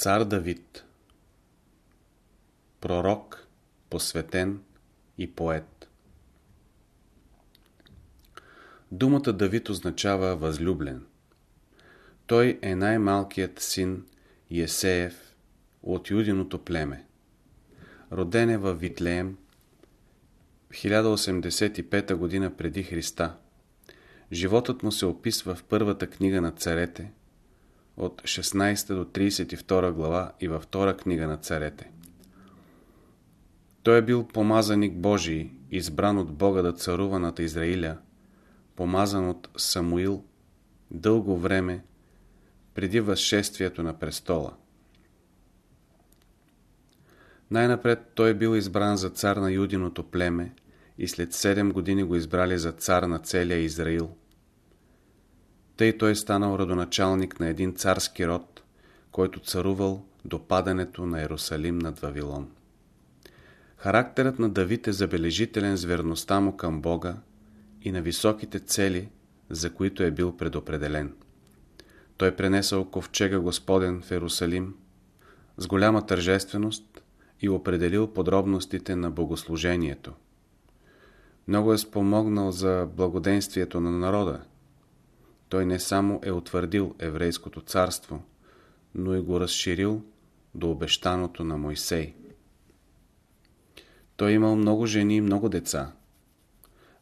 Цар Давид Пророк, посветен и поет Думата Давид означава възлюблен. Той е най-малкият син Есеев от юдиното племе. Роден е във Витлеем в 1085 година преди Христа. Животът му се описва в първата книга на царете, от 16 до 32 глава и във втора книга на царете. Той е бил помазаник Божий, избран от Бога да царува над Израиля, помазан от Самуил дълго време преди възшествието на престола. Най-напред той е бил избран за цар на Юдиното племе и след 7 години го избрали за цар на целия Израил. Тъй той станал родоначалник на един царски род, който царувал до падането на Ерусалим над Вавилон. Характерът на Давид е забележителен с верността му към Бога и на високите цели, за които е бил предопределен. Той пренесъл ковчега Господен в Ерусалим с голяма тържественост и определил подробностите на богослужението. Много е спомогнал за благоденствието на народа. Той не само е утвърдил еврейското царство, но и го разширил до обещаното на Мойсей. Той имал много жени и много деца.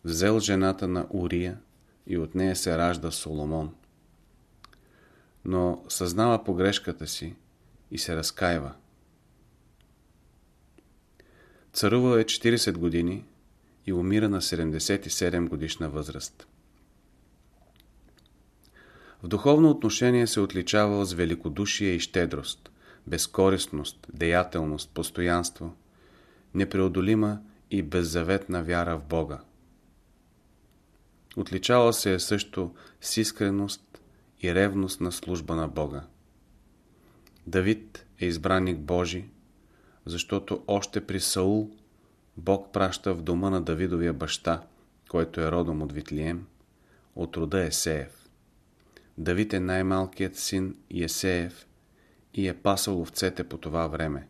Взел жената на Урия и от нея се ражда Соломон. Но съзнава погрешката си и се разкаива. Царувал е 40 години и умира на 77 годишна възраст. В духовно отношение се отличавал с великодушие и щедрост, безкористност, деятелност, постоянство, непреодолима и беззаветна вяра в Бога. Отличавал се е също с искреност и ревност на служба на Бога. Давид е избранник Божий, защото още при Саул Бог праща в дома на Давидовия баща, който е родом от Витлием, от рода Есеев. Давид е най-малкият син Есеев и е пасал овцете по това време.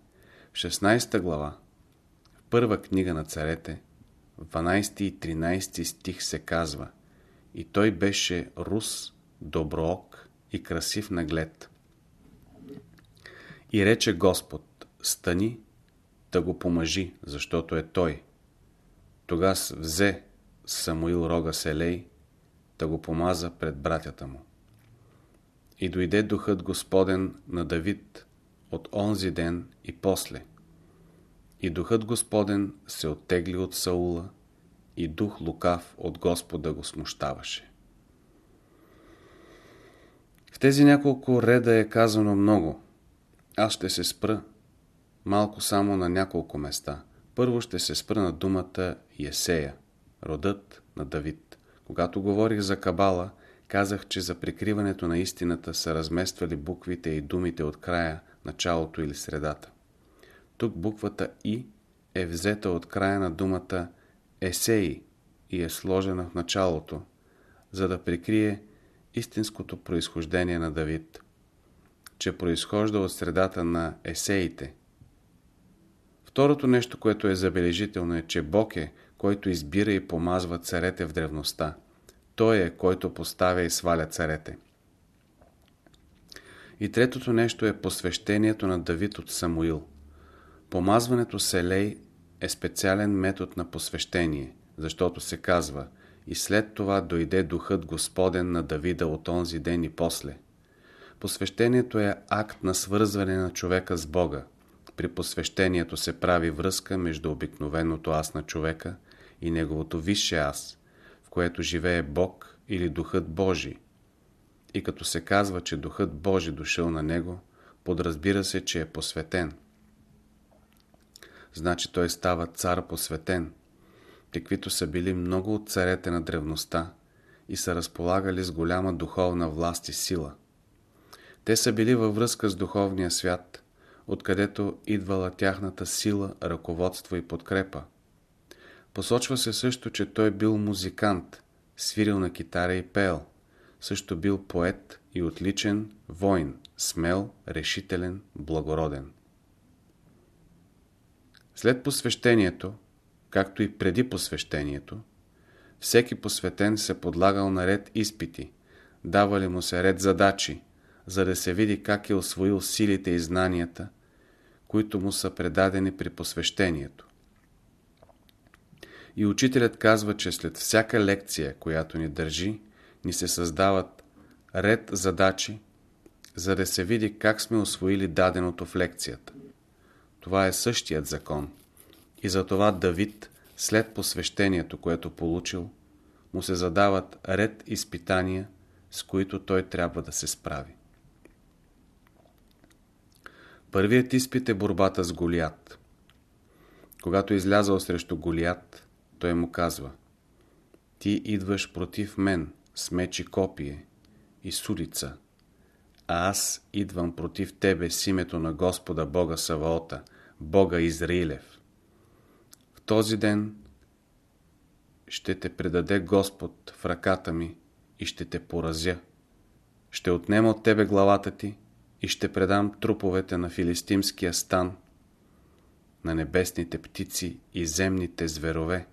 В 16 глава, първа книга на царете, в 12 и 13 стих се казва И той беше рус, доброок и красив наглед. И рече Господ, стани, да го помажи, защото е той. Тогас взе Самуил рога Селей, да го помаза пред братята му. И дойде духът Господен на Давид от онзи ден и после. И духът Господен се оттегли от Саула и дух лукав от Господа го смущаваше. В тези няколко реда е казано много. Аз ще се спра малко само на няколко места. Първо ще се спра на думата Есея, родът на Давид. Когато говорих за Кабала, казах, че за прикриването на истината са размествали буквите и думите от края, началото или средата. Тук буквата И е взета от края на думата Есеи и е сложена в началото, за да прикрие истинското произхождение на Давид, че произхожда от средата на Есеите, Второто нещо, което е забележително е, че Бог е, който избира и помазва царете в древността. Той е, който поставя и сваля царете. И третото нещо е посвещението на Давид от Самуил. Помазването с Елей е специален метод на посвещение, защото се казва и след това дойде духът Господен на Давида от онзи ден и после. Посвещението е акт на свързване на човека с Бога. При посвещението се прави връзка между обикновеното аз на човека и неговото висше аз, което живее Бог или Духът Божий. И като се казва, че Духът Божий дошъл на него, подразбира се, че е посветен. Значи той става цар посветен, каквито са били много от царете на древността и са разполагали с голяма духовна власт и сила. Те са били във връзка с духовния свят – откъдето идвала тяхната сила, ръководство и подкрепа. Посочва се също, че той бил музикант, свирил на китара и пел, също бил поет и отличен воин, смел, решителен, благороден. След посвещението, както и преди посвещението, всеки посветен се подлагал на ред изпити, давали му се ред задачи, за да се види как е освоил силите и знанията, които му са предадени при посвещението. И учителят казва, че след всяка лекция, която ни държи, ни се създават ред задачи, за да се види как сме освоили даденото в лекцията. Това е същият закон. И затова Давид, след посвещението, което получил, му се задават ред изпитания, с които той трябва да се справи. Първият изпит е борбата с Голият. Когато излязал срещу Голият, той му казва Ти идваш против мен с меч и копие и судица, а аз идвам против тебе с името на Господа Бога Саваота, Бога Израилев. В този ден ще те предаде Господ в ръката ми и ще те поразя. Ще отнема от тебе главата ти и ще предам труповете на филистимския стан, на небесните птици и земните зверове,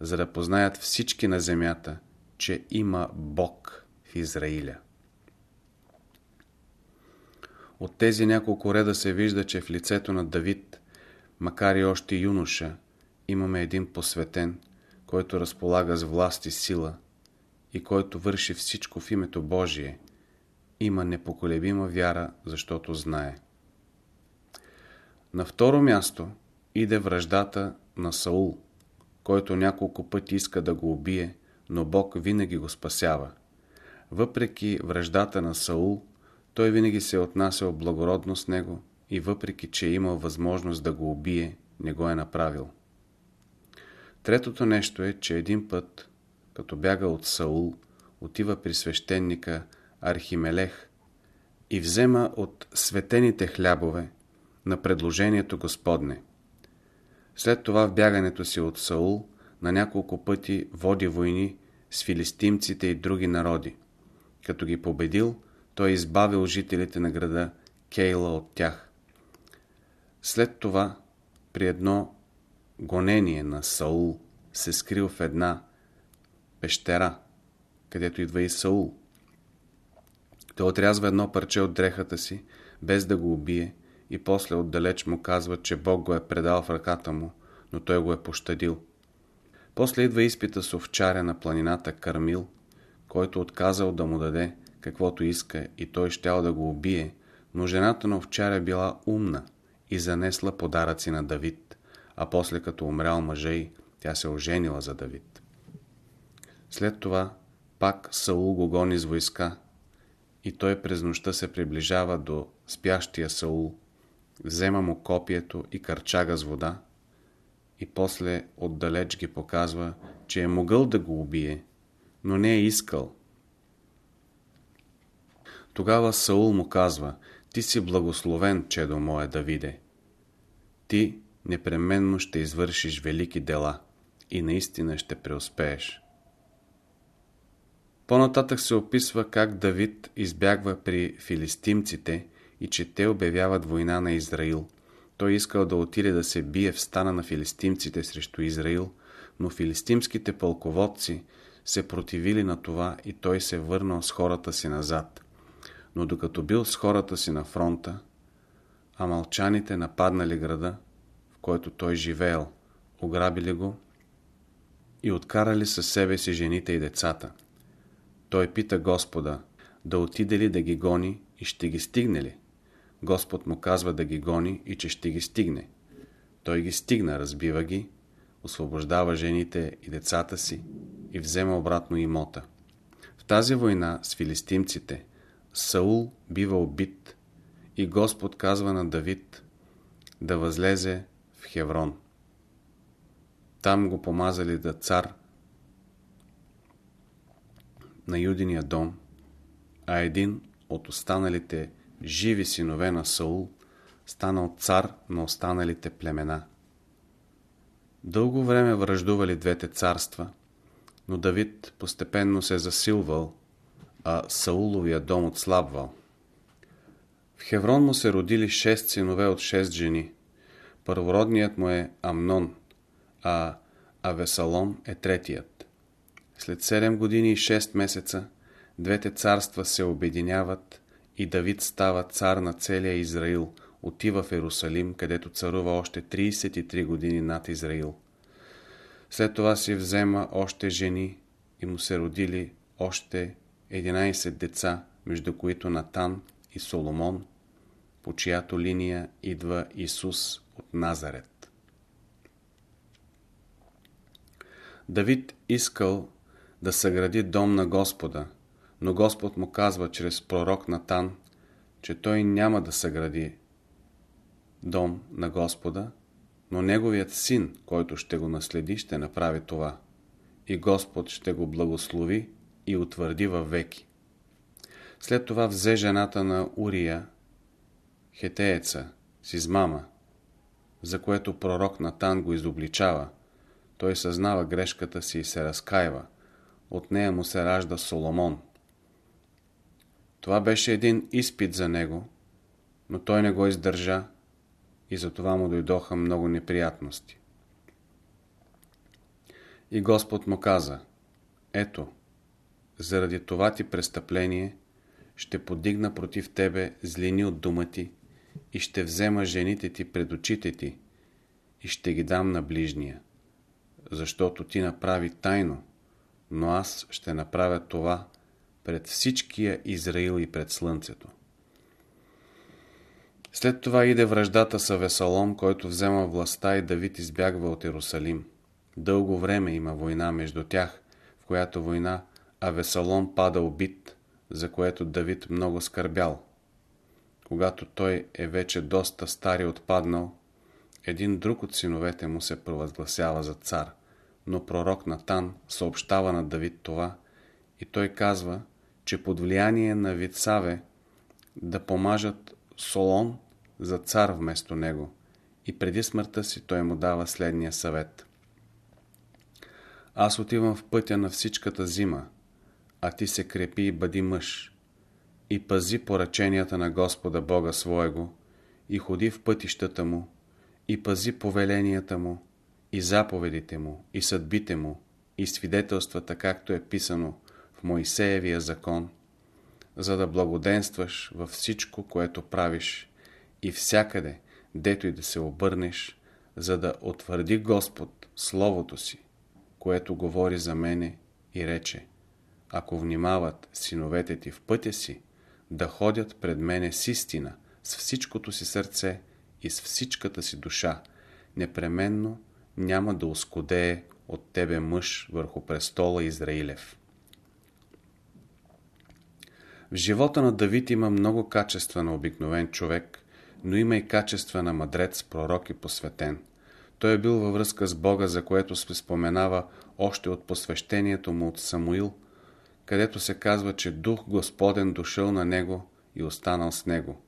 за да познаят всички на земята, че има Бог в Израиля. От тези няколко реда се вижда, че в лицето на Давид, макар и още юноша, имаме един посветен, който разполага с власт и сила и който върши всичко в името Божие, има непоколебима вяра, защото знае. На второ място иде връждата на Саул, който няколко пъти иска да го убие, но Бог винаги го спасява. Въпреки връждата на Саул, той винаги се е отнасял благородно с него и въпреки, че е имал възможност да го убие, не го е направил. Третото нещо е, че един път, като бяга от Саул, отива при свещеника Архимелех и взема от светените хлябове на предложението Господне. След това в бягането си от Саул на няколко пъти води войни с филистимците и други народи. Като ги победил, той избавил жителите на града Кейла от тях. След това, при едно гонение на Саул, се скрил в една пещера, където идва и Саул. Той отрязва едно парче от дрехата си, без да го убие, и после отдалеч му казва, че Бог го е предал в ръката му, но той го е пощадил. После идва изпита с овчаря на планината Кармил, който отказал да му даде каквото иска и той щял да го убие, но жената на овчаря била умна и занесла подаръци на Давид, а после като умрял мъжа й, тя се оженила за Давид. След това пак Саул го гони с войска и той през нощта се приближава до спящия Саул, взема му копието и карчага с вода и после отдалеч ги показва, че е могъл да го убие, но не е искал. Тогава Саул му казва, ти си благословен, чедо мое Давиде. Ти непременно ще извършиш велики дела и наистина ще преуспееш. По-нататък се описва как Давид избягва при филистимците и че те обявяват война на Израил. Той искал да отиде да се бие в стана на филистимците срещу Израил, но филистимските пълководци се противили на това и той се върнал с хората си назад. Но докато бил с хората си на фронта, амалчаните нападнали града, в който той живеел, ограбили го и откарали със себе си жените и децата. Той пита Господа, да отиде ли да ги гони и ще ги стигне ли? Господ му казва да ги гони и че ще ги стигне. Той ги стигна, разбива ги, освобождава жените и децата си и взема обратно имота. В тази война с филистимците Саул бива убит и Господ казва на Давид да възлезе в Хеврон. Там го помазали да цар на Юдиния дом, а един от останалите живи синове на Саул станал цар на останалите племена. Дълго време връждували двете царства, но Давид постепенно се засилвал, а Сауловия дом отслабвал. В Хеврон му се родили шест синове от шест жени. Първородният му е Амнон, а Авесалом е третият. След 7 години и 6 месеца двете царства се обединяват и Давид става цар на целия Израил, отива в Ерусалим, където царува още 33 години над Израил. След това си взема още жени и му се родили още 11 деца, между които Натан и Соломон, по чиято линия идва Исус от Назарет. Давид искал да съгради дом на Господа, но Господ му казва чрез пророк Натан, че той няма да съгради дом на Господа, но неговият син, който ще го наследи, ще направи това. И Господ ще го благослови и утвърди във веки. След това взе жената на Урия, хетееца, с измама, за което пророк Натан го изобличава. Той съзнава грешката си и се разкаива. От нея му се ражда Соломон. Това беше един изпит за него, но той не го издържа и за това му дойдоха много неприятности. И Господ му каза, ето, заради това ти престъпление ще подигна против тебе злини от дума ти и ще взема жените ти пред очите ти и ще ги дам на ближния, защото ти направи тайно, но аз ще направя това пред всичкия Израил и пред слънцето. След това иде връждата с Авесалом, който взема властта и Давид избягва от Иерусалим. Дълго време има война между тях, в която война Авесалом пада убит, за което Давид много скърбял. Когато той е вече доста стар и отпаднал, един друг от синовете му се провъзгласява за цар, но пророк Натан съобщава на Давид това и той казва, че под влияние на Вицаве да помажат Солон за цар вместо него и преди смъртта си той му дава следния съвет. Аз отивам в пътя на всичката зима, а ти се крепи и бъди мъж и пази поръченията на Господа Бога своего и ходи в пътищата му и пази повеленията му и заповедите му и съдбите му и свидетелствата, както е писано Моисеевия закон, за да благоденстваш във всичко, което правиш и всякъде, дето и да се обърнеш, за да утвърди Господ Словото си, което говори за мене и рече, ако внимават синовете ти в пътя си, да ходят пред мене с истина, с всичкото си сърце и с всичката си душа, непременно няма да ускодее от тебе мъж върху престола Израилев. В живота на Давид има много качества на обикновен човек, но има и качества на мъдрец, пророк и посветен. Той е бил във връзка с Бога, за което се споменава още от посвещението му от Самуил, където се казва, че Дух Господен дошъл на него и останал с него.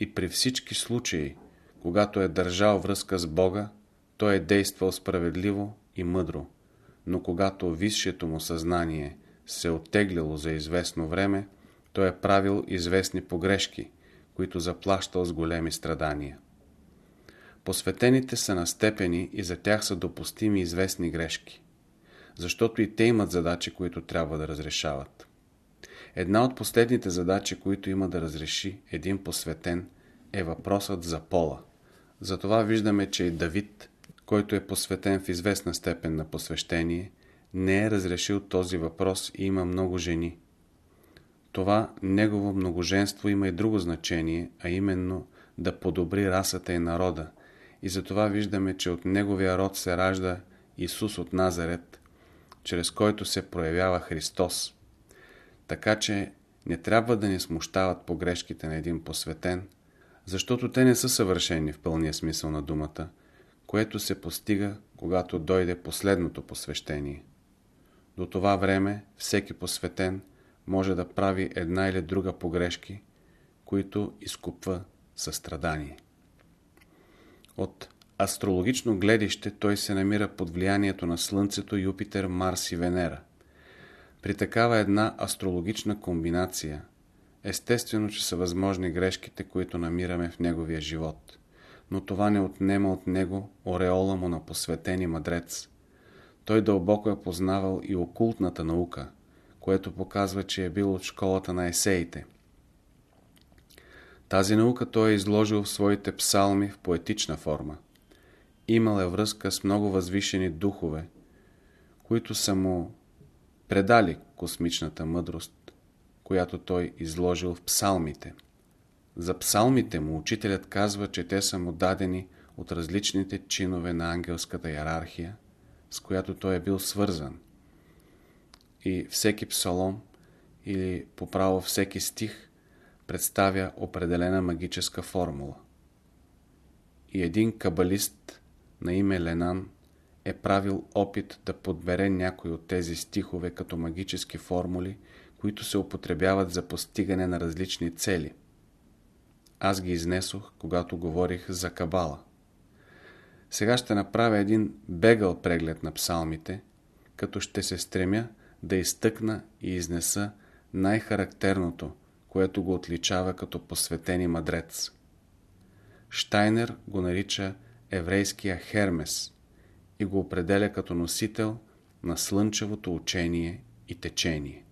И при всички случаи, когато е държал връзка с Бога, той е действал справедливо и мъдро. Но когато висшето му съзнание се оттеглило за известно време, той е правил известни погрешки, които заплащал с големи страдания. Посветените са на степени и за тях са допустими известни грешки, защото и те имат задачи, които трябва да разрешават. Една от последните задачи, които има да разреши един посветен, е въпросът за пола. Затова виждаме, че и Давид, който е посветен в известна степен на посвещение, не е разрешил този въпрос и има много жени – това негово многоженство има и друго значение, а именно да подобри расата и народа. И затова виждаме, че от неговия род се ражда Исус от Назарет, чрез който се проявява Христос. Така че не трябва да ни смущават погрешките на един посветен, защото те не са съвършени в пълния смисъл на думата, което се постига, когато дойде последното посвещение. До това време всеки посветен – може да прави една или друга погрешки, които изкупва състрадание. От астрологично гледище той се намира под влиянието на Слънцето, Юпитер, Марс и Венера. При такава една астрологична комбинация, естествено, че са възможни грешките, които намираме в неговия живот. Но това не отнема от него ореола му на посветени мъдрец. Той дълбоко е познавал и окултната наука, което показва, че е бил от школата на есеите. Тази наука той е изложил в своите псалми в поетична форма. Имал е връзка с много възвишени духове, които са му предали космичната мъдрост, която той изложил в псалмите. За псалмите му учителят казва, че те са му дадени от различните чинове на ангелската иерархия, с която той е бил свързан. И всеки псалом или по право всеки стих представя определена магическа формула. И един кабалист на име Ленан е правил опит да подбере някой от тези стихове като магически формули, които се употребяват за постигане на различни цели. Аз ги изнесох, когато говорих за Кабала. Сега ще направя един бегъл преглед на псалмите, като ще се стремя да изтъкна и изнеса най-характерното, което го отличава като посветени мъдрец. Штайнер го нарича еврейския Хермес и го определя като носител на слънчевото учение и течение.